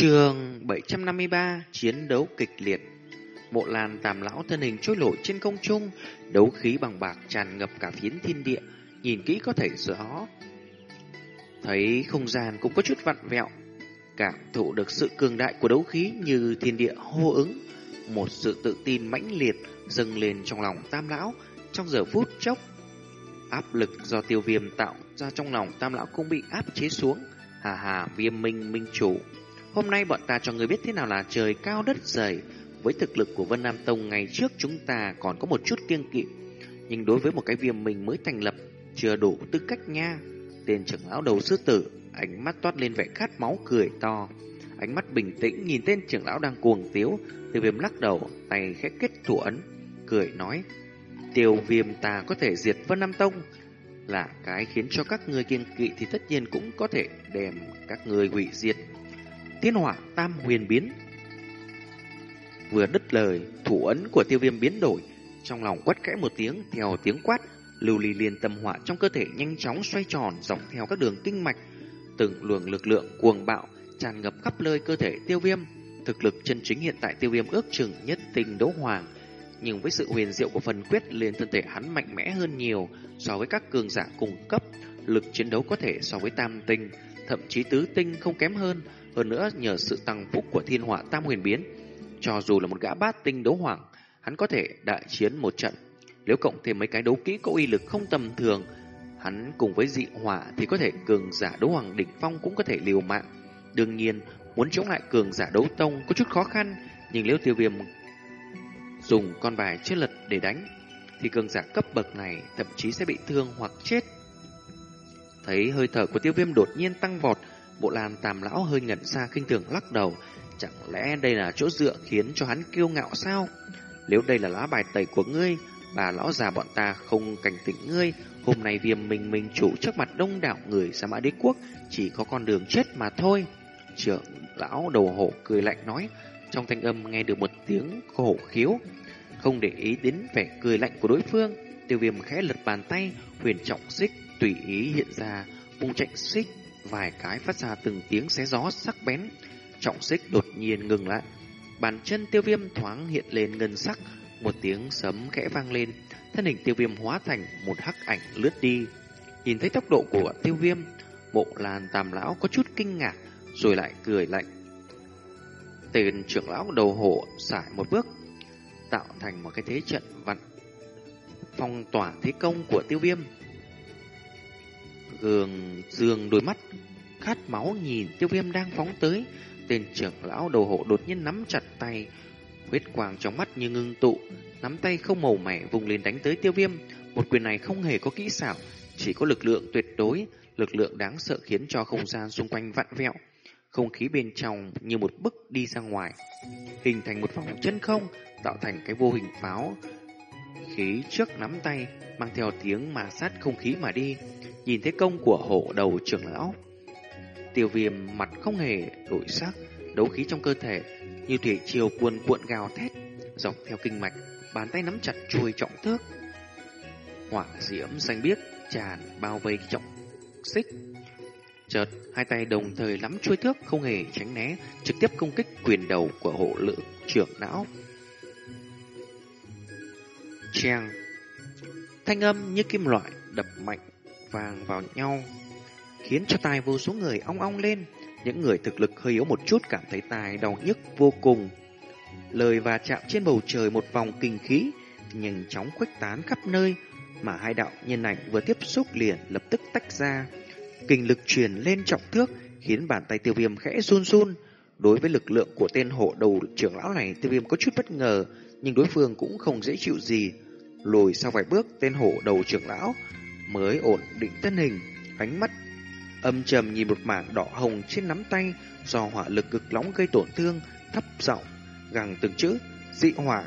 Trường 753 Chiến đấu kịch liệt. Mộ làn tàm lão thân hình trôi nổi trên không trung, Đấu khí bằng bạc tràn ngập cả phiến thiên địa, Nhìn kỹ có thể rõ Thấy không gian cũng có chút vặn vẹo, Cảm thụ được sự cường đại của đấu khí như thiên địa hô ứng, Một sự tự tin mãnh liệt dâng lên trong lòng tam lão Trong giờ phút chốc. Áp lực do tiêu viêm tạo ra trong lòng tam lão cũng bị áp chế xuống. Hà hà viêm minh minh chủ. Hôm nay bọn ta cho người biết thế nào là trời cao đất dày. Với thực lực của Vân Nam Tông, ngày trước chúng ta còn có một chút kiêng kỵ. Nhưng đối với một cái viêm mình mới thành lập, Chưa đủ tư cách nha. Tên trưởng lão đầu sư tử, Ánh mắt toát lên vẻ khát máu cười to. Ánh mắt bình tĩnh nhìn tên trưởng lão đang cuồng tiếu. Tiêu viêm lắc đầu, Tay khẽ kết thủ ấn, Cười nói, Tiêu viêm ta có thể diệt Vân Nam Tông. Là cái khiến cho các người kiêng kỵ Thì tất nhiên cũng có thể đem các người hủy diệt. Thiên hỏa tam huyền biến Vừa đứt lời Thủ ấn của tiêu viêm biến đổi Trong lòng quát kẽ một tiếng Theo tiếng quát Lưu ly liền tâm hỏa trong cơ thể nhanh chóng xoay tròn dọc theo các đường kinh mạch Từng luồng lực lượng cuồng bạo tràn ngập khắp nơi cơ thể tiêu viêm. Thực lực chân chính hiện tại tiêu viêm ước chừng nhất tình đấu hoàng. Nhưng với sự huyền diệu của phần quyết liền thân thể hắn mạnh mẽ hơn nhiều so với các cường giả cùng cấp. Lực chiến đấu có thể so với tam tinh, thậm chí tứ tinh không kém hơn. Hơn nữa nhờ sự tăng phúc của thiên hỏa tam huyền biến. Cho dù là một gã bát tinh đấu hoàng, hắn có thể đại chiến một trận. Nếu cộng thêm mấy cái đấu kỹ có uy lực không tầm thường, Hắn cùng với dị hỏa thì có thể cường giả đấu hoàng đỉnh phong cũng có thể liều mạng. Đương nhiên, muốn chống lại cường giả đấu tông có chút khó khăn, nhưng nếu tiêu viêm dùng con bài chết lật để đánh, thì cường giả cấp bậc này thậm chí sẽ bị thương hoặc chết. Thấy hơi thở của tiêu viêm đột nhiên tăng vọt, bộ làn tàm lão hơi ngẩn ra khinh thường lắc đầu. Chẳng lẽ đây là chỗ dựa khiến cho hắn kiêu ngạo sao? Nếu đây là lá bài tẩy của ngươi, bà lão già bọn ta không cảnh tỉnh ngươi, Hôm nay viêm minh minh chủ trước mặt đông đảo người Sa mã đế quốc chỉ có con đường chết mà thôi. Trưởng lão đầu hổ cười lạnh nói, trong thanh âm nghe được một tiếng khổ khiếu. Không để ý đến vẻ cười lạnh của đối phương, tiêu viêm khẽ lật bàn tay, huyền trọng xích tùy ý hiện ra, vùng chạy xích, vài cái phát ra từng tiếng xé gió sắc bén. Trọng xích đột nhiên ngừng lại. Bàn chân tiêu viêm thoáng hiện lên ngân sắc, một tiếng sấm khẽ vang lên, thân hình tiêu viêm hóa thành một hắc ảnh lướt đi. Nhìn thấy tốc độ của tiêu viêm, bộ làn tam lão có chút kinh ngạc, rồi lại cười lạnh. Tên trưởng lão đầu hộ xải một bước, tạo thành một cái thế trận vặn phong tỏa thế công của tiêu viêm. Gường dương đôi mắt, khát máu nhìn tiêu viêm đang phóng tới, tên trưởng lão đầu hộ đột nhiên nắm chặt tay, huyết quang trong mắt như ngưng tụ, nắm tay không màu mẻ vùng lên đánh tới tiêu viêm. Một quyền này không hề có kỹ xảo, chỉ có lực lượng tuyệt đối, lực lượng đáng sợ khiến cho không gian xung quanh vặn vẹo. Không khí bên trong như một bức đi ra ngoài, hình thành một vòng chân không, tạo thành cái vô hình pháo. Khí trước nắm tay, mang theo tiếng mà sát không khí mà đi, nhìn thấy công của hổ đầu trưởng lão. Tiêu viêm mặt không hề đổi sắc, đấu khí trong cơ thể như thủy chiều cuồn cuộn gào thét dọc theo kinh mạch bàn tay nắm chặt chuôi trọng thước. Hỏa diễm xanh biếc tràn bao vây trọng xích. Chợt, hai tay đồng thời nắm chuôi thước không hề tránh né, trực tiếp công kích quyền đầu của hộ lự trưởng não. Trang Thanh âm như kim loại đập mạnh vàng vào nhau, khiến cho tai vô số người ong ong lên. Những người thực lực hơi yếu một chút cảm thấy tai đau nhức vô cùng. Lời và chạm trên bầu trời một vòng kinh khí, nhanh chóng khuếch tán khắp nơi, mà hai đạo nhân ảnh vừa tiếp xúc liền lập tức tách ra. Kinh lực truyền lên trọng thước, khiến bàn tay tiêu viêm khẽ run run. Đối với lực lượng của tên hộ đầu trưởng lão này, tiêu viêm có chút bất ngờ, nhưng đối phương cũng không dễ chịu gì. Lùi sau vài bước, tên hộ đầu trưởng lão mới ổn định thân hình, ánh mắt âm trầm nhìn một mảng đỏ hồng trên nắm tay do hỏa lực cực nóng gây tổn thương, thấp giọng gằn từng chữ, dị hỏa.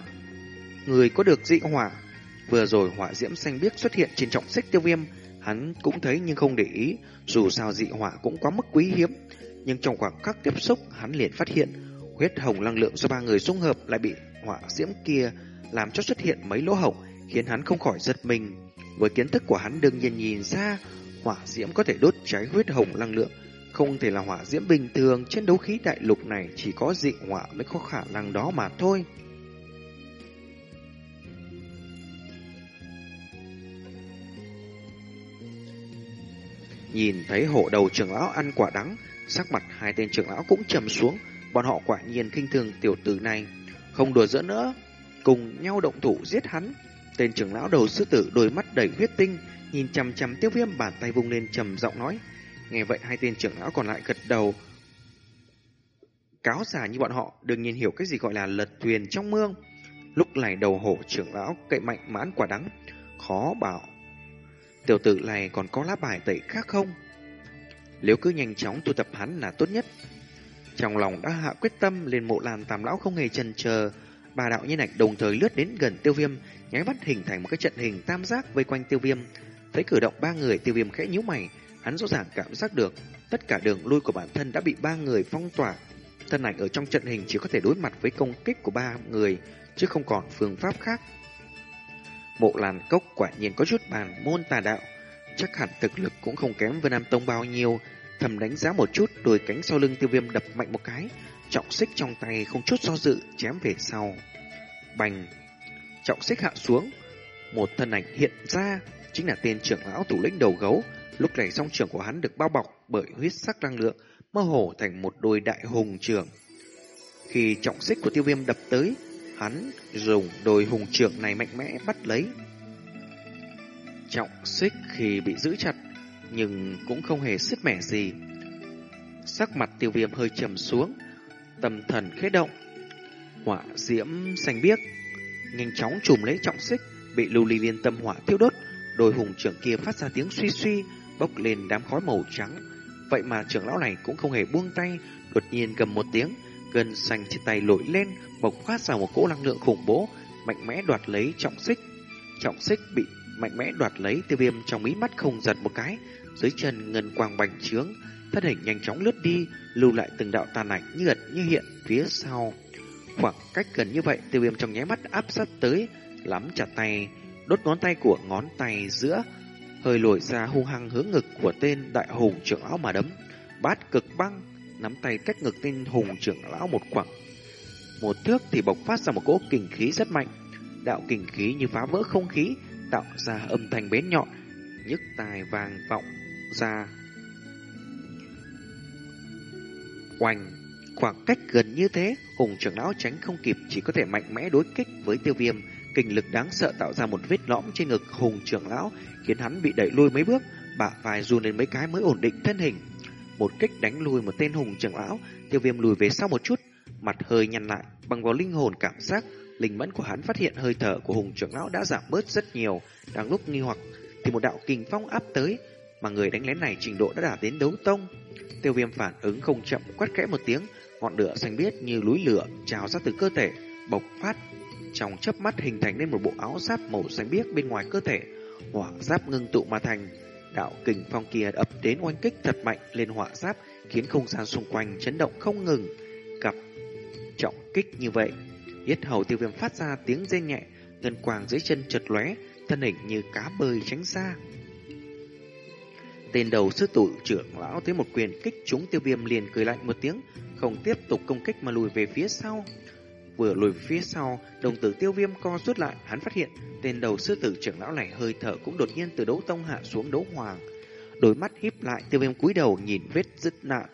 Người có được dị hỏa. Vừa rồi hỏa diễm xanh biếc xuất hiện trên trọng xích tiêu viêm, hắn cũng thấy nhưng không để ý, dù sao dị hỏa cũng quá mức quý hiếm. Nhưng trong khoảng khắc tiếp xúc, hắn liền phát hiện, huyết hồng năng lượng do ba người dung hợp lại bị hỏa diễm kia làm cho xuất hiện mấy lỗ hổng, khiến hắn không khỏi giật mình. Với kiến thức của hắn đương nhiên nhìn ra, hỏa diễm có thể đốt cháy huyết hồng năng lượng, không thể là hỏa diễm bình thường, trên đấu khí đại lục này chỉ có dị hỏa mới có khả năng đó mà thôi. Nhìn thấy hộ đầu trưởng lão ăn quả đắng, sắc mặt hai tên trưởng lão cũng trầm xuống, bọn họ quả nhiên kinh thường tiểu tử này, không đùa giỡn nữa, cùng nhau động thủ giết hắn. Tên trưởng lão đầu sư tử đôi mắt đầy huyết tinh, nhìn chằm chằm tiêu viêm bàn tay vung lên trầm giọng nói. Nghe vậy hai tên trưởng lão còn lại gật đầu. Cáo giả như bọn họ đương nhiên hiểu cái gì gọi là lật thuyền trong mương. Lúc này đầu hổ trưởng lão cậy mạnh mãn quả đắng, khó bảo. Tiểu tử này còn có lá bài tẩy khác không? Nếu cứ nhanh chóng tu tập hắn là tốt nhất. Trong lòng đã hạ quyết tâm lên mộ làn tam lão không hề chần chờ, ba đạo nhân ảnh đồng thời lướt đến gần tiêu viêm, nháy mắt hình thành một cái trận hình tam giác vây quanh tiêu viêm. Thấy cử động ba người tiêu viêm khẽ nhíu mày, hắn rõ ràng cảm giác được tất cả đường lui của bản thân đã bị ba người phong tỏa. Thân ảnh ở trong trận hình chỉ có thể đối mặt với công kích của ba người, chứ không còn phương pháp khác. Mộ làn cốc quả nhiên có chút bàn môn tà đạo, chắc hẳn thực lực cũng không kém với Nam Tông bao nhiêu. Thầm đánh giá một chút, đôi cánh sau lưng tiêu viêm đập mạnh một cái, trọng xích trong tay không chút do dự chém về sau. Bành, trọng xích hạ xuống, một thân ảnh hiện ra, chính là tên trưởng lão thủ lĩnh đầu gấu. Lúc này song trưởng của hắn được bao bọc bởi huyết sắc năng lượng, mơ hồ thành một đôi đại hùng trưởng. Khi trọng xích của tiêu viêm đập tới, hắn dùng đôi hùng trưởng này mạnh mẽ bắt lấy. Trọng xích khi bị giữ chặt, nhưng cũng không hề sứt mẻ gì. Sắc mặt tiêu viêm hơi trầm xuống, tâm thần khẽ động. Hỏa diễm xanh biếc, nhanh chóng trùm lấy trọng xích, bị lưu ly liên tâm hỏa thiêu đốt. Đôi hùng trưởng kia phát ra tiếng suy suy, bốc lên đám khói màu trắng. Vậy mà trưởng lão này cũng không hề buông tay, đột nhiên cầm một tiếng, gân xanh trên tay lội lên, bộc phát ra một cỗ năng lượng khủng bố, mạnh mẽ đoạt lấy trọng xích. Trọng xích bị mạnh mẽ đoạt lấy tiêu viêm trong mí mắt không giật một cái, dưới chân ngân quang bành trướng, thân hình nhanh chóng lướt đi, lưu lại từng đạo tàn ảnh như ẩn như hiện phía sau. Khoảng cách gần như vậy, tiêu viêm trong nháy mắt áp sát tới, lắm chặt tay, đốt ngón tay của ngón tay giữa, hơi lùi ra hung hăng hướng ngực của tên đại hùng trưởng lão mà đấm. Bát cực băng, nắm tay cách ngực tên hùng trưởng lão một khoảng. Một thước thì bộc phát ra một cỗ kình khí rất mạnh. Đạo kình khí như phá vỡ không khí, tạo ra âm thanh bén nhọn, nhức tai vàng vọng ra. Oanh, khoảng cách gần như thế, hùng trưởng lão tránh không kịp chỉ có thể mạnh mẽ đối kích với tiêu viêm. Kinh lực đáng sợ tạo ra một vết lõm trên ngực hùng trưởng lão, khiến hắn bị đẩy lui mấy bước, bả vai run lên mấy cái mới ổn định thân hình. Một kích đánh lùi một tên hùng trưởng lão, tiêu viêm lùi về sau một chút, mặt hơi nhăn lại, bằng vào linh hồn cảm giác, linh mẫn của hắn phát hiện hơi thở của hùng trưởng lão đã giảm bớt rất nhiều, đang lúc nghi hoặc thì một đạo kình phong áp tới, mà người đánh lén này trình độ đã đạt đến đấu tông. Tiêu viêm phản ứng không chậm quát kẽ một tiếng, ngọn lửa xanh biếc như núi lửa trào ra từ cơ thể, bộc phát trong chớp mắt hình thành nên một bộ áo giáp màu xanh biếc bên ngoài cơ thể, hỏa giáp ngưng tụ mà thành. Đạo kình phong kia ập đến oanh kích thật mạnh lên hỏa giáp, khiến không gian xung quanh chấn động không ngừng. Gặp trọng kích như vậy, yết hầu tiêu viêm phát ra tiếng rên nhẹ, ngân quàng dưới chân chợt lóe, thân hình như cá bơi tránh xa. Tên đầu sư tử trưởng lão thấy một quyền kích trúng tiêu viêm liền cười lạnh một tiếng, không tiếp tục công kích mà lùi về phía sau. Vừa lùi về phía sau, đồng tử tiêu viêm co rút lại, hắn phát hiện tên đầu sư tử trưởng lão này hơi thở cũng đột nhiên từ đấu tông hạ xuống đấu hoàng. Đôi mắt híp lại, tiêu viêm cúi đầu nhìn vết dứt nạn.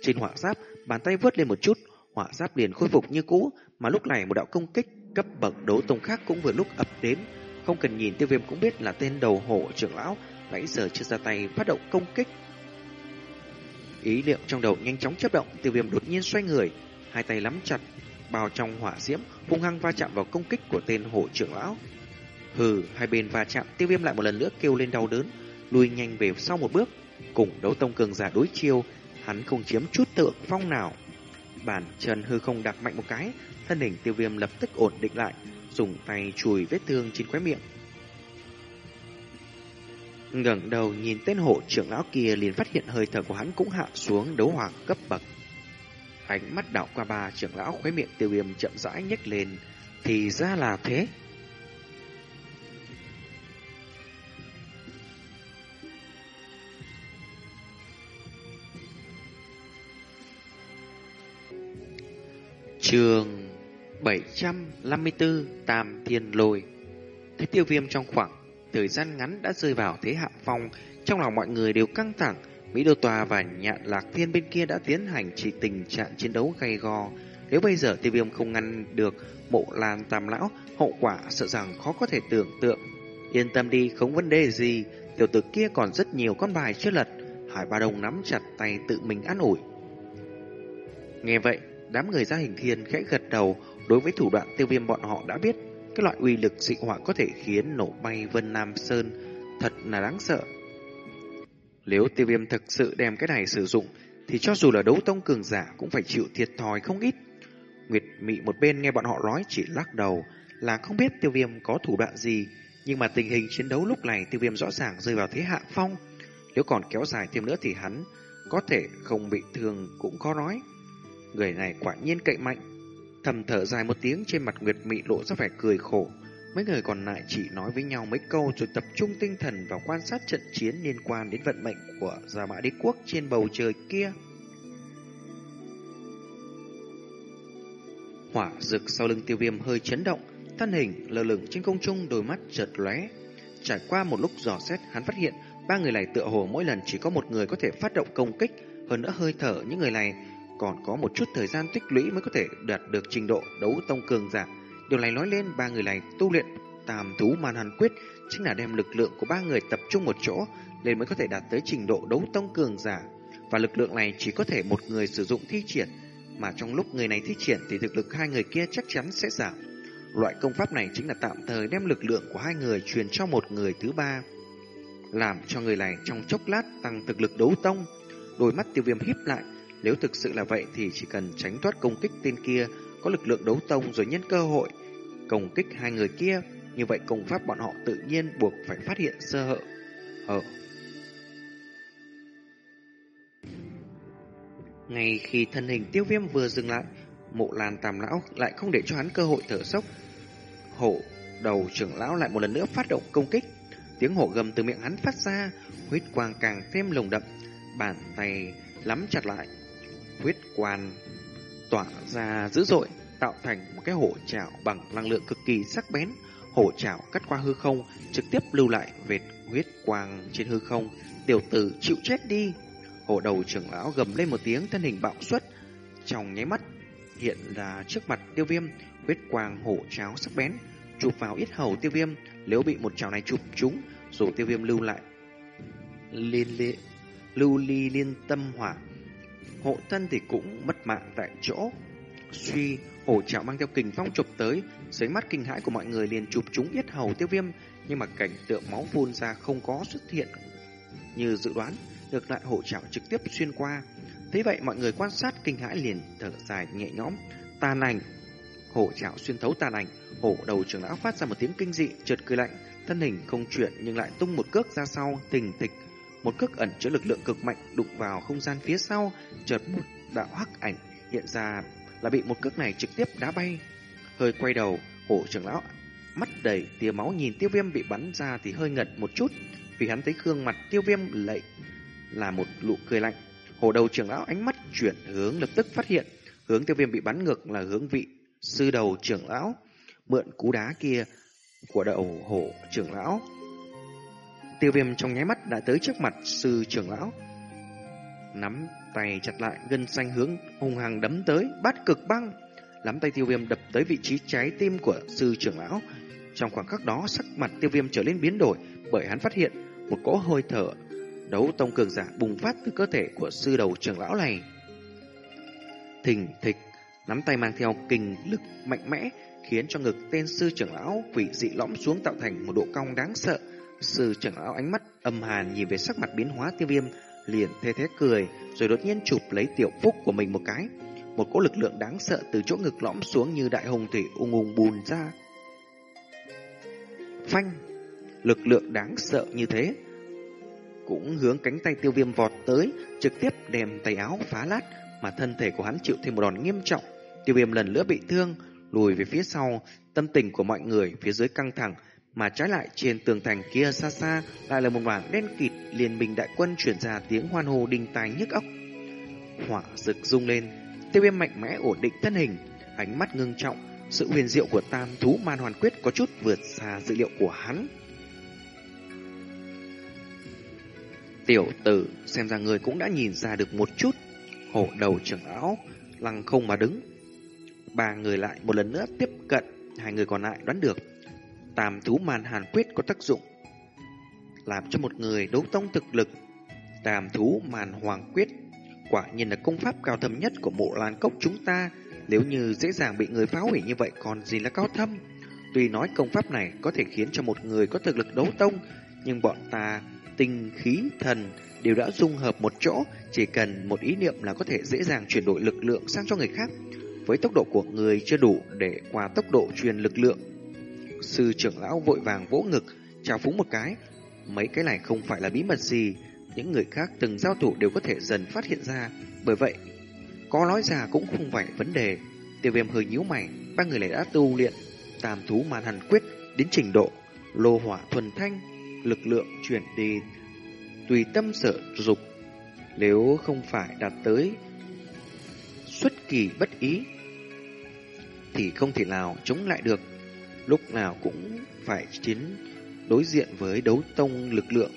Trên hỏa giáp, bàn tay vớt lên một chút, hỏa giáp liền khôi phục như cũ, mà lúc này một đạo công kích cấp bậc đấu tông khác cũng vừa lúc ập đến. Không cần nhìn tiêu viêm cũng biết là tên đầu hổ trưởng lão nãy giờ chưa ra tay phát động công kích. Ý niệm trong đầu nhanh chóng chấp động, tiêu viêm đột nhiên xoay người, hai tay nắm chặt, bao trong hỏa diễm, hung hăng va chạm vào công kích của tên hổ trưởng lão. Hừ, hai bên va chạm, tiêu viêm lại một lần nữa kêu lên đau đớn, lùi nhanh về sau một bước, cùng đấu tông cường giả đối chiêu, hắn không chiếm chút tượng phong nào. Bàn chân hư không đặt mạnh một cái, thân hình tiêu viêm lập tức ổn định lại, dùng tay chùi vết thương trên khóe miệng, ngẩng đầu nhìn tên hộ trưởng lão kia liền phát hiện hơi thở của hắn cũng hạ xuống đấu hoàng cấp bậc. Ánh mắt đảo qua ba trưởng lão khóe miệng tiêu viêm chậm rãi nhếch lên, thì ra là thế. Trường 754 Tam Thiên Lôi Thấy tiêu viêm trong khoảng thời gian ngắn đã rơi vào thế hạ phong. Trong lòng mọi người đều căng thẳng, Mỹ Đô Tòa và Nhạn Lạc Thiên bên kia đã tiến hành chỉ tình trạng chiến đấu gay go. Nếu bây giờ tiêu viêm không ngăn được mộ lan tam lão, Hậu quả sợ rằng khó có thể tưởng tượng. Yên tâm đi, không vấn đề gì. Tiểu tử kia còn rất nhiều con bài chưa lật. Hải Ba Đông nắm chặt tay tự mình an ủi. Nghe vậy, Đám người ra hình thiên khẽ gật đầu. Đối với thủ đoạn tiêu viêm bọn họ đã biết cái loại uy lực dị hỏa có thể khiến nổ bay Vân Nam Sơn thật là đáng sợ. Nếu tiêu viêm thực sự đem cái này sử dụng, thì cho dù là đấu tông cường giả cũng phải chịu thiệt thòi không ít. Nguyệt Mị một bên nghe bọn họ nói chỉ lắc đầu là không biết tiêu viêm có thủ đoạn gì, nhưng mà tình hình chiến đấu lúc này tiêu viêm rõ ràng rơi vào thế hạ phong. Nếu còn kéo dài thêm nữa thì hắn có thể không bị thương cũng khó nói. Người này quả nhiên cậy mạnh. Thầm thở dài một tiếng trên mặt Nguyệt Mị lộ ra vẻ cười khổ. Mấy người còn lại chỉ nói với nhau mấy câu rồi tập trung tinh thần vào quan sát trận chiến liên quan đến vận mệnh của Gia Mã Đế Quốc trên bầu trời kia. Hỏa rực sau lưng tiêu viêm hơi chấn động, thân hình lơ lửng trên không trung đôi mắt chợt lóe. Trải qua một lúc dò xét, hắn phát hiện ba người này tựa hồ mỗi lần chỉ có một người có thể phát động công kích, hơn nữa hơi thở những người này còn có một chút thời gian tích lũy mới có thể đạt được trình độ đấu tông cường giả. Điều này nói lên ba người này tu luyện tam thú màn hàn quyết chính là đem lực lượng của ba người tập trung một chỗ nên mới có thể đạt tới trình độ đấu tông cường giả. Và lực lượng này chỉ có thể một người sử dụng thi triển, mà trong lúc người này thi triển thì thực lực hai người kia chắc chắn sẽ giảm. Loại công pháp này chính là tạm thời đem lực lượng của hai người truyền cho một người thứ ba, làm cho người này trong chốc lát tăng thực lực đấu tông. Đôi mắt tiêu viêm híp lại, nếu thực sự là vậy thì chỉ cần tránh thoát công kích tên kia có lực lượng đấu tông rồi nhân cơ hội công kích hai người kia, như vậy công pháp bọn họ tự nhiên buộc phải phát hiện sơ hở. Hở. Ngay khi thân hình tiêu viêm vừa dừng lại, mộ làn tàm lão lại không để cho hắn cơ hội thở sốc. Hổ đầu trưởng lão lại một lần nữa phát động công kích. Tiếng hổ gầm từ miệng hắn phát ra, huyết quang càng thêm lồng đậm, bàn tay lắm chặt lại, huyết quan tỏa ra dữ dội, tạo thành một cái hổ chảo bằng năng lượng cực kỳ sắc bén. Hổ chảo cắt qua hư không, trực tiếp lưu lại vệt huyết quang trên hư không. Tiểu tử chịu chết đi. Hổ đầu trưởng lão gầm lên một tiếng thân hình bạo xuất. Trong nháy mắt hiện ra trước mặt tiêu viêm, huyết quang hổ cháo sắc bén. Chụp vào ít hầu tiêu viêm, nếu bị một chảo này chụp trúng, dù tiêu viêm lưu lại. Liên lệ, lưu ly liên tâm hỏa hộ thân thì cũng mất mạng tại chỗ. Suy, hổ chảo mang theo kình phong chụp tới, dưới mắt kinh hãi của mọi người liền chụp trúng yết hầu tiêu viêm, nhưng mà cảnh tượng máu phun ra không có xuất hiện như dự đoán, được lại hổ chảo trực tiếp xuyên qua. Thế vậy mọi người quan sát kinh hãi liền thở dài nhẹ nhõm, tàn ảnh. Hổ chảo xuyên thấu tàn ảnh, hổ đầu trưởng lão phát ra một tiếng kinh dị, chợt cười lạnh, thân hình không chuyển nhưng lại tung một cước ra sau, tình tịch một cước ẩn chứa lực lượng cực mạnh đụng vào không gian phía sau, chợt một đạo hắc ảnh hiện ra là bị một cước này trực tiếp đá bay. Hơi quay đầu, hổ trưởng lão mắt đầy tia máu nhìn tiêu viêm bị bắn ra thì hơi ngật một chút, vì hắn thấy gương mặt tiêu viêm lệ là một nụ cười lạnh. Hổ đầu trưởng lão ánh mắt chuyển hướng lập tức phát hiện, hướng tiêu viêm bị bắn ngược là hướng vị sư đầu trưởng lão, mượn cú đá kia của đầu hổ trưởng lão Tiêu viêm trong nháy mắt đã tới trước mặt sư trưởng lão. Nắm tay chặt lại, gân xanh hướng hung hăng đấm tới, bắt cực băng. Nắm tay tiêu viêm đập tới vị trí trái tim của sư trưởng lão. Trong khoảng khắc đó, sắc mặt tiêu viêm trở lên biến đổi, bởi hắn phát hiện một cỗ hơi thở đấu tông cường giả bùng phát từ cơ thể của sư đầu trưởng lão này. Thình thịch, nắm tay mang theo kình lực mạnh mẽ, khiến cho ngực tên sư trưởng lão quỷ dị lõm xuống tạo thành một độ cong đáng sợ. Sư trưởng lão ánh mắt âm hàn nhìn về sắc mặt biến hóa tiêu viêm, liền thê thế cười, rồi đột nhiên chụp lấy tiểu phúc của mình một cái. Một cỗ lực lượng đáng sợ từ chỗ ngực lõm xuống như đại hồng thủy ung ung bùn ra. Phanh! Lực lượng đáng sợ như thế, cũng hướng cánh tay tiêu viêm vọt tới, trực tiếp đem tay áo phá lát, mà thân thể của hắn chịu thêm một đòn nghiêm trọng. Tiêu viêm lần nữa bị thương, lùi về phía sau, tâm tình của mọi người phía dưới căng thẳng, mà trái lại trên tường thành kia xa xa lại là một mảng đen kịt liên minh đại quân chuyển ra tiếng hoan hô đình tài nhức óc. Hỏa rực rung lên, tiêu viêm mạnh mẽ ổn định thân hình, ánh mắt ngưng trọng, sự huyền diệu của tam thú man hoàn quyết có chút vượt xa dữ liệu của hắn. Tiểu tử, xem ra người cũng đã nhìn ra được một chút. Hổ đầu trưởng áo, lăng không mà đứng. Ba người lại một lần nữa tiếp cận, hai người còn lại đoán được. Tàm thú màn hàn quyết có tác dụng. Làm cho một người đấu tông thực lực. Tàm thú màn hoàng quyết quả nhiên là công pháp cao thâm nhất của mộ lan cốc chúng ta. Nếu như dễ dàng bị người phá hủy như vậy còn gì là cao thâm. Tuy nói công pháp này có thể khiến cho một người có thực lực đấu tông, nhưng bọn ta tinh khí thần đều đã dung hợp một chỗ, chỉ cần một ý niệm là có thể dễ dàng chuyển đổi lực lượng sang cho người khác. Với tốc độ của người chưa đủ để qua tốc độ truyền lực lượng. Sư trưởng lão vội vàng vỗ ngực, chào phúng một cái. Mấy cái này không phải là bí mật gì, những người khác từng giao thủ đều có thể dần phát hiện ra. Bởi vậy, có nói ra cũng không phải vấn đề. Tiêu viêm hơi nhíu mày, ba người này đã tu luyện tam thú màn hàn quyết đến trình độ lô hỏa thuần thanh lực lượng chuyển đi tùy tâm sở dục. Nếu không phải đạt tới xuất kỳ bất ý, thì không thể nào chống lại được. Lúc nào cũng phải chiến đối diện với đấu tông lực lượng.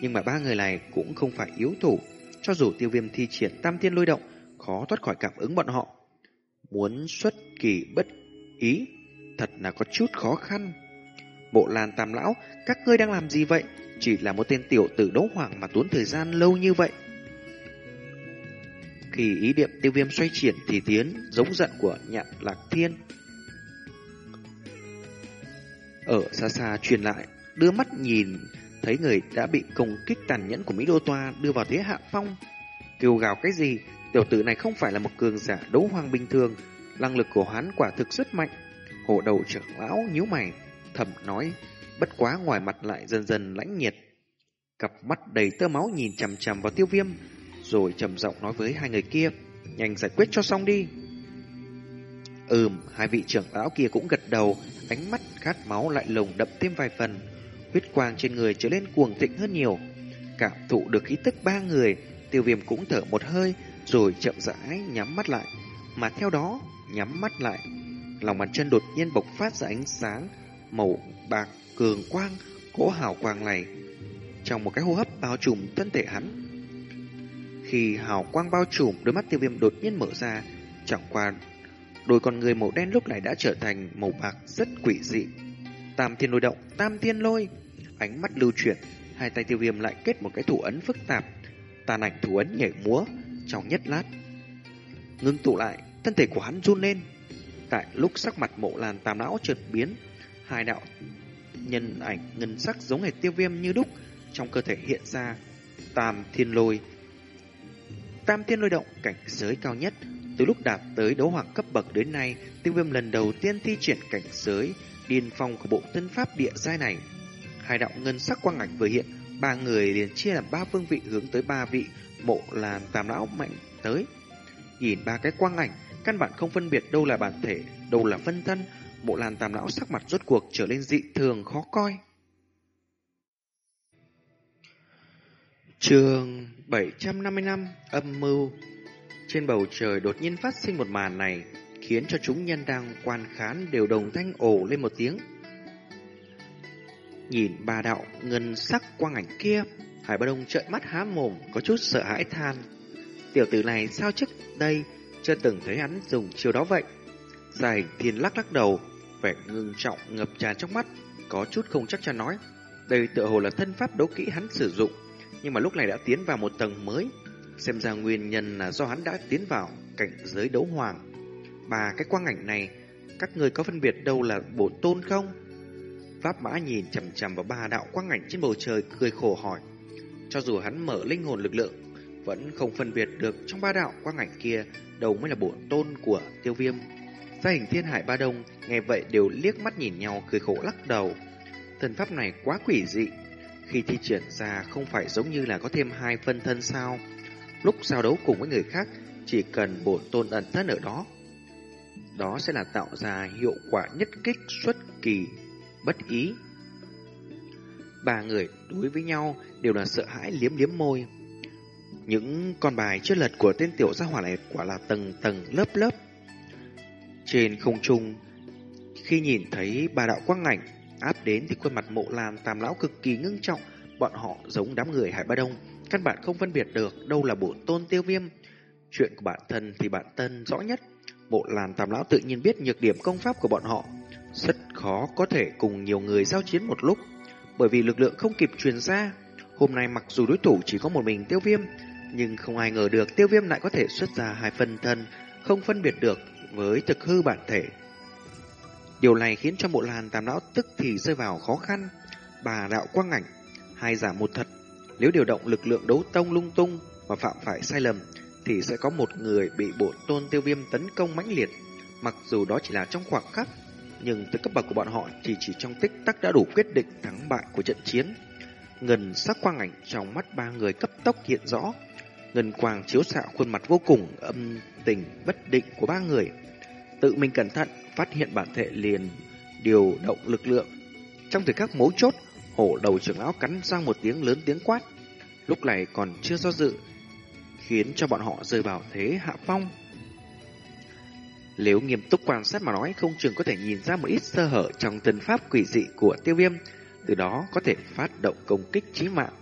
Nhưng mà ba người này cũng không phải yếu thủ. Cho dù tiêu viêm thi triển tam thiên lôi động, khó thoát khỏi cảm ứng bọn họ. Muốn xuất kỳ bất ý, thật là có chút khó khăn. Bộ làn Tam Lão, các ngươi đang làm gì vậy? Chỉ là một tên tiểu tử đấu hoàng mà tốn thời gian lâu như vậy. Khi ý niệm tiêu viêm xoay chuyển thì tiến giống giận của nhạn lạc thiên. Ở xa xa truyền lại, đưa mắt nhìn thấy người đã bị công kích tàn nhẫn của Mỹ Đô Toa đưa vào thế hạ phong. Kêu gào cái gì? Tiểu tử này không phải là một cường giả đấu hoàng bình thường, năng lực của hắn quả thực rất mạnh. hổ đầu trưởng lão nhíu mày, thầm nói, bất quá ngoài mặt lại dần dần lãnh nhiệt. Cặp mắt đầy tơ máu nhìn chằm chằm vào tiêu viêm, rồi trầm giọng nói với hai người kia, nhanh giải quyết cho xong đi. Ừm, hai vị trưởng lão kia cũng gật đầu, ánh mắt khát máu lại lồng đậm thêm vài phần. Huyết quang trên người trở lên cuồng thịnh hơn nhiều. Cảm thụ được khí tức ba người, tiêu viêm cũng thở một hơi, rồi chậm rãi nhắm mắt lại. Mà theo đó, nhắm mắt lại, lòng bàn chân đột nhiên bộc phát ra ánh sáng, màu bạc cường quang, cỗ hào quang này trong một cái hô hấp bao trùm thân thể hắn. Khi hào quang bao trùm, đôi mắt tiêu viêm đột nhiên mở ra, chẳng qua đôi con người màu đen lúc này đã trở thành màu bạc rất quỷ dị. Tam thiên lôi động, tam thiên lôi, ánh mắt lưu chuyển, hai tay tiêu viêm lại kết một cái thủ ấn phức tạp, tàn ảnh thủ ấn nhảy múa trong nhất lát. Ngưng tụ lại, thân thể của hắn run lên. Tại lúc sắc mặt mộ làn tam não trượt biến, hai đạo nhân ảnh ngân sắc giống hệt tiêu viêm như đúc trong cơ thể hiện ra tam thiên lôi. Tam thiên lôi động cảnh giới cao nhất từ lúc đạt tới đấu hoàng cấp bậc đến nay, tiêu viêm lần đầu tiên thi triển cảnh giới điên phong của bộ thân pháp địa giai này. Hai đạo ngân sắc quang ảnh vừa hiện, ba người liền chia làm ba phương vị hướng tới ba vị mộ làn tam lão mạnh tới. Nhìn ba cái quang ảnh, căn bản không phân biệt đâu là bản thể, đâu là phân thân, Bộ làn tam lão sắc mặt rốt cuộc trở lên dị thường khó coi. Trường 755 âm mưu trên bầu trời đột nhiên phát sinh một màn này khiến cho chúng nhân đang quan khán đều đồng thanh ồ lên một tiếng. Nhìn ba đạo ngân sắc quang ảnh kia, Hải Ba Đông trợn mắt há mồm có chút sợ hãi than. Tiểu tử này sao trước đây chưa từng thấy hắn dùng chiêu đó vậy? Gia hình thiên lắc lắc đầu, vẻ ngưng trọng ngập tràn trong mắt, có chút không chắc chắn nói. Đây tựa hồ là thân pháp đấu kỹ hắn sử dụng, nhưng mà lúc này đã tiến vào một tầng mới. Xem ra nguyên nhân là do hắn đã tiến vào cảnh giới đấu hoàng. Bà cái quang ảnh này, các người có phân biệt đâu là bổ tôn không? Pháp mã nhìn chầm chầm vào ba đạo quang ảnh trên bầu trời cười khổ hỏi. Cho dù hắn mở linh hồn lực lượng, vẫn không phân biệt được trong ba đạo quang ảnh kia đâu mới là bổ tôn của tiêu viêm Gia hình thiên hải ba đông nghe vậy đều liếc mắt nhìn nhau cười khổ lắc đầu. Thần pháp này quá quỷ dị. Khi thi triển ra không phải giống như là có thêm hai phân thân sao. Lúc giao đấu cùng với người khác chỉ cần bổn tôn ẩn thân ở đó. Đó sẽ là tạo ra hiệu quả nhất kích xuất kỳ, bất ý. Ba người đối với nhau đều là sợ hãi liếm liếm môi. Những con bài chưa lật của tên tiểu gia hỏa này quả là tầng tầng lớp lớp Trên không trung, khi nhìn thấy ba đạo quang ảnh áp đến thì khuôn mặt mộ lan tam lão cực kỳ ngưng trọng, bọn họ giống đám người Hải Ba Đông, căn bản không phân biệt được đâu là bộ tôn tiêu viêm. Chuyện của bản thân thì bản thân rõ nhất, Bộ làn Tam Lão tự nhiên biết nhược điểm công pháp của bọn họ, rất khó có thể cùng nhiều người giao chiến một lúc, bởi vì lực lượng không kịp truyền ra. Hôm nay mặc dù đối thủ chỉ có một mình tiêu viêm, nhưng không ai ngờ được tiêu viêm lại có thể xuất ra hai phần thân, không phân biệt được với thực hư bản thể. Điều này khiến cho bộ làn tam lão tức thì rơi vào khó khăn. Bà đạo quang ảnh, hai giả một thật. Nếu điều động lực lượng đấu tông lung tung và phạm phải sai lầm, thì sẽ có một người bị bộ tôn tiêu viêm tấn công mãnh liệt. Mặc dù đó chỉ là trong khoảng khắc, nhưng từ cấp bậc của bọn họ chỉ chỉ trong tích tắc đã đủ quyết định thắng bại của trận chiến. Ngân sắc quang ảnh trong mắt ba người cấp tốc hiện rõ. Ngân quang chiếu xạ khuôn mặt vô cùng âm tình bất định của ba người. Tự mình cẩn thận, phát hiện bản thể liền điều động lực lượng. Trong thời khắc mấu chốt, hổ đầu trưởng lão cắn sang một tiếng lớn tiếng quát. Lúc này còn chưa do dự, khiến cho bọn họ rơi vào thế hạ phong. Nếu nghiêm túc quan sát mà nói, không chừng có thể nhìn ra một ít sơ hở trong tân pháp quỷ dị của tiêu viêm, từ đó có thể phát động công kích chí mạng.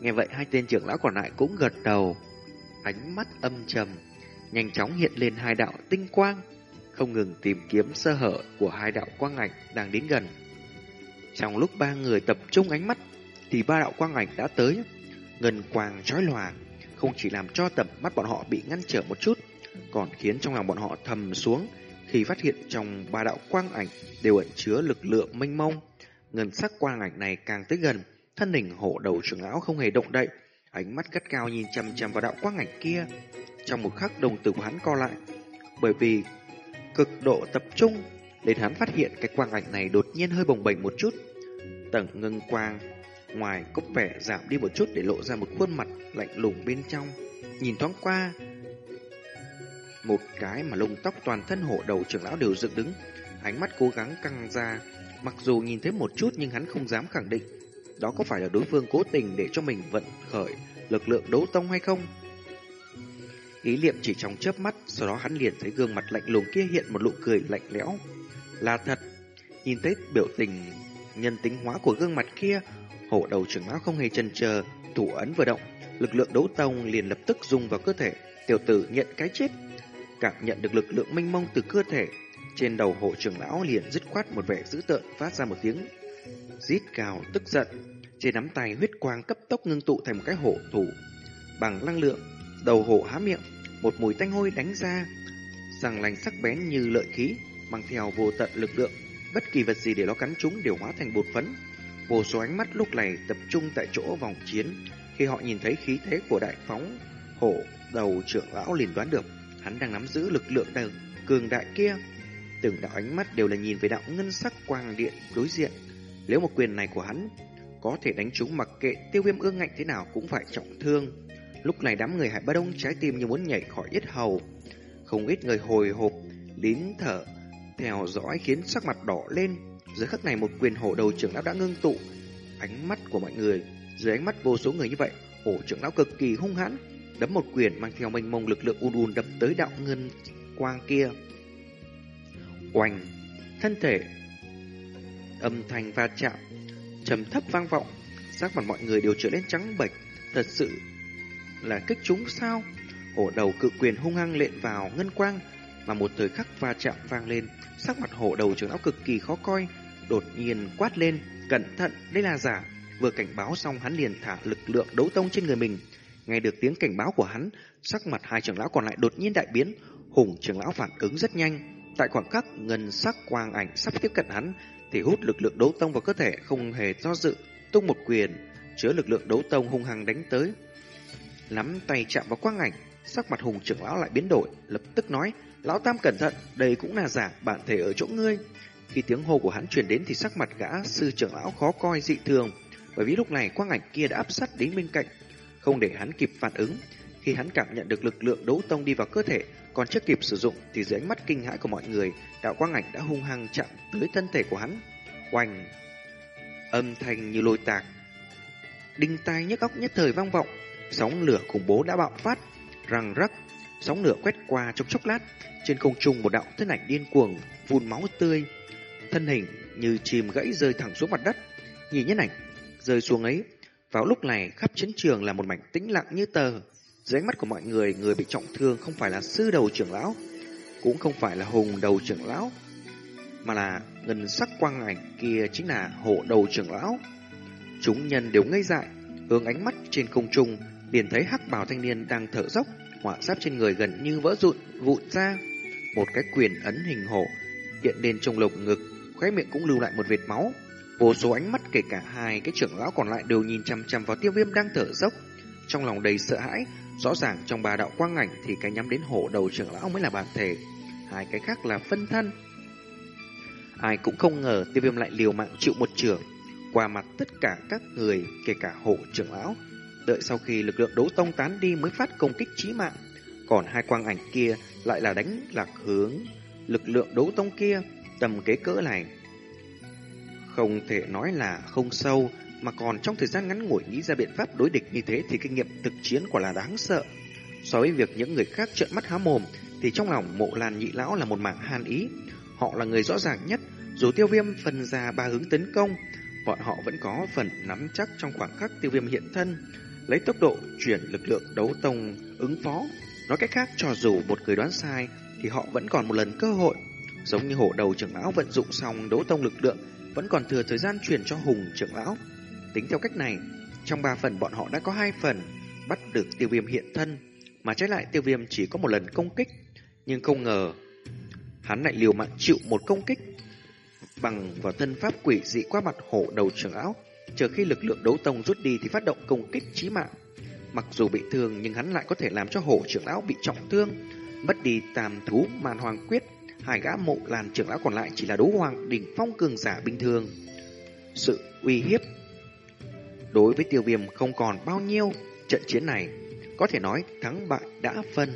Nghe vậy hai tên trưởng lão còn lại cũng gật đầu, ánh mắt âm trầm, nhanh chóng hiện lên hai đạo tinh quang, không ngừng tìm kiếm sơ hở của hai đạo quang ảnh đang đến gần. Trong lúc ba người tập trung ánh mắt, thì ba đạo quang ảnh đã tới, ngân quang chói lòa, không chỉ làm cho tầm mắt bọn họ bị ngăn trở một chút, còn khiến trong lòng bọn họ thầm xuống khi phát hiện trong ba đạo quang ảnh đều ẩn chứa lực lượng mênh mông. Ngân sắc quang ảnh này càng tới gần, thân hình hộ đầu trưởng lão không hề động đậy, ánh mắt gắt cao nhìn chằm chằm vào đạo quang ảnh kia. Trong một khắc đồng tử của hắn co lại, bởi vì cực độ tập trung, nên hắn phát hiện cái quang ảnh này đột nhiên hơi bồng bềnh một chút. Tầng ngưng quang ngoài cốc vẻ giảm đi một chút để lộ ra một khuôn mặt lạnh lùng bên trong. Nhìn thoáng qua, một cái mà lông tóc toàn thân hộ đầu trưởng lão đều dựng đứng, ánh mắt cố gắng căng ra. Mặc dù nhìn thấy một chút nhưng hắn không dám khẳng định đó có phải là đối phương cố tình để cho mình vận khởi lực lượng đấu tông hay không. Ý niệm chỉ trong chớp mắt, sau đó hắn liền thấy gương mặt lạnh lùng kia hiện một nụ cười lạnh lẽo. Là thật, nhìn thấy biểu tình nhân tính hóa của gương mặt kia, Hổ đầu trưởng lão không hề chần chờ, thủ ấn vừa động, lực lượng đấu tông liền lập tức dùng vào cơ thể, tiểu tử nhận cái chết. Cảm nhận được lực lượng mênh mông từ cơ thể, trên đầu hộ trưởng lão liền dứt khoát một vẻ dữ tợn phát ra một tiếng rít gào tức giận. Trên nắm tay huyết quang cấp tốc ngưng tụ thành một cái hổ thủ bằng năng lượng, đầu hổ há miệng, một mùi tanh hôi đánh ra, răng lành sắc bén như lợi khí, mang theo vô tận lực lượng, bất kỳ vật gì để nó cắn chúng đều hóa thành bột phấn. Vô số ánh mắt lúc này tập trung tại chỗ vòng chiến. Khi họ nhìn thấy khí thế của đại phóng, hổ đầu trưởng lão liền đoán được hắn đang nắm giữ lực lượng đầy cường đại kia. Từng đạo ánh mắt đều là nhìn về đạo ngân sắc quang điện đối diện. Nếu một quyền này của hắn có thể đánh trúng mặc kệ tiêu viêm ương ngạnh thế nào cũng phải trọng thương. Lúc này đám người hải ba đông trái tim như muốn nhảy khỏi yết hầu. Không ít người hồi hộp, lín thở, theo dõi khiến sắc mặt đỏ lên, dưới khắc này một quyền hổ đầu trưởng lão đã ngưng tụ ánh mắt của mọi người. Dưới ánh mắt vô số người như vậy, hổ trưởng lão cực kỳ hung hãn, đấm một quyền mang theo mênh mông lực lượng un un đập tới đạo ngân quang kia. Oành, thân thể âm thanh va chạm, trầm thấp vang vọng, sắc mặt mọi người đều trở nên trắng bệch, thật sự là kích chúng sao? Hổ đầu cự quyền hung hăng lện vào ngân quang, mà một thời khắc va chạm vang lên, sắc mặt hổ đầu trưởng lão cực kỳ khó coi, đột nhiên quát lên, cẩn thận, đây là giả. Vừa cảnh báo xong hắn liền thả lực lượng đấu tông trên người mình. Nghe được tiếng cảnh báo của hắn, sắc mặt hai trưởng lão còn lại đột nhiên đại biến. Hùng trưởng lão phản ứng rất nhanh. Tại khoảng khắc ngân sắc quang ảnh sắp tiếp cận hắn, thì hút lực lượng đấu tông vào cơ thể không hề do dự, tung một quyền, chứa lực lượng đấu tông hung hăng đánh tới. Nắm tay chạm vào quang ảnh, sắc mặt hùng trưởng lão lại biến đổi, lập tức nói, lão tam cẩn thận, đây cũng là giả, bản thể ở chỗ ngươi. Khi tiếng hô của hắn truyền đến thì sắc mặt gã sư trưởng lão khó coi dị thường, bởi vì lúc này quang ảnh kia đã áp sát đến bên cạnh, không để hắn kịp phản ứng. Khi hắn cảm nhận được lực lượng đấu tông đi vào cơ thể, còn chưa kịp sử dụng thì dưới ánh mắt kinh hãi của mọi người, đạo quang ảnh đã hung hăng chạm tới thân thể của hắn. Oanh! Âm thanh như lôi tạc. Đinh tai nhức óc nhất thời vang vọng, sóng lửa khủng bố đã bạo phát, răng rắc. Sóng lửa quét qua trong chốc lát, trên không trung một đạo thân ảnh điên cuồng, phun máu tươi. Thân hình như chìm gãy rơi thẳng xuống mặt đất. Nhìn nhân ảnh rơi xuống ấy, vào lúc này khắp chiến trường là một mảnh tĩnh lặng như tờ. Dưới ánh mắt của mọi người, người bị trọng thương không phải là sư đầu trưởng lão, cũng không phải là hùng đầu trưởng lão, mà là ngân sắc quang ảnh kia chính là hộ đầu trưởng lão. Chúng nhân đều ngây dại, hướng ánh mắt trên không trung, liền thấy hắc bào thanh niên đang thở dốc, họa giáp trên người gần như vỡ rụn vụn ra. Một cái quyền ấn hình hổ hiện lên trong lồng ngực, khóe miệng cũng lưu lại một vệt máu. Vô số ánh mắt kể cả hai cái trưởng lão còn lại đều nhìn chăm chăm vào tiêu viêm đang thở dốc. Trong lòng đầy sợ hãi, rõ ràng trong bà đạo quang ảnh thì cái nhắm đến hổ đầu trưởng lão mới là bản thể. Hai cái khác là phân thân. Ai cũng không ngờ tiêu viêm lại liều mạng chịu một trường qua mặt tất cả các người, kể cả hổ trưởng lão. Đợi sau khi lực lượng đấu tông tán đi mới phát công kích chí mạng. Còn hai quang ảnh kia lại là đánh lạc hướng lực lượng đấu tông kia tầm kế cỡ này. Không thể nói là không sâu, mà còn trong thời gian ngắn ngủi nghĩ ra biện pháp đối địch như thế thì kinh nghiệm thực chiến quả là đáng sợ. So với việc những người khác trợn mắt há mồm, thì trong lòng mộ làn nhị lão là một mảng hàn ý. Họ là người rõ ràng nhất, dù tiêu viêm phần ra ba hướng tấn công, bọn họ vẫn có phần nắm chắc trong khoảng khắc tiêu viêm hiện thân, lấy tốc độ chuyển lực lượng đấu tông ứng phó. Nói cách khác, cho dù một người đoán sai, thì họ vẫn còn một lần cơ hội. Giống như hổ đầu trưởng lão vận dụng xong đấu tông lực lượng, vẫn còn thừa thời gian chuyển cho hùng trưởng lão. Tính theo cách này, trong ba phần bọn họ đã có hai phần bắt được tiêu viêm hiện thân, mà trái lại tiêu viêm chỉ có một lần công kích. Nhưng không ngờ, hắn lại liều mạng chịu một công kích bằng vào thân pháp quỷ dị qua mặt hổ đầu trưởng lão. Chờ khi lực lượng đấu tông rút đi thì phát động công kích chí mạng. Mặc dù bị thương nhưng hắn lại có thể làm cho hổ trưởng lão bị trọng thương, mất đi tàm thú màn hoàng quyết. Hai gã mộ làn trưởng lão còn lại chỉ là đấu hoàng đỉnh phong cường giả bình thường. Sự uy hiếp đối với tiêu viêm không còn bao nhiêu trận chiến này có thể nói thắng bại đã phân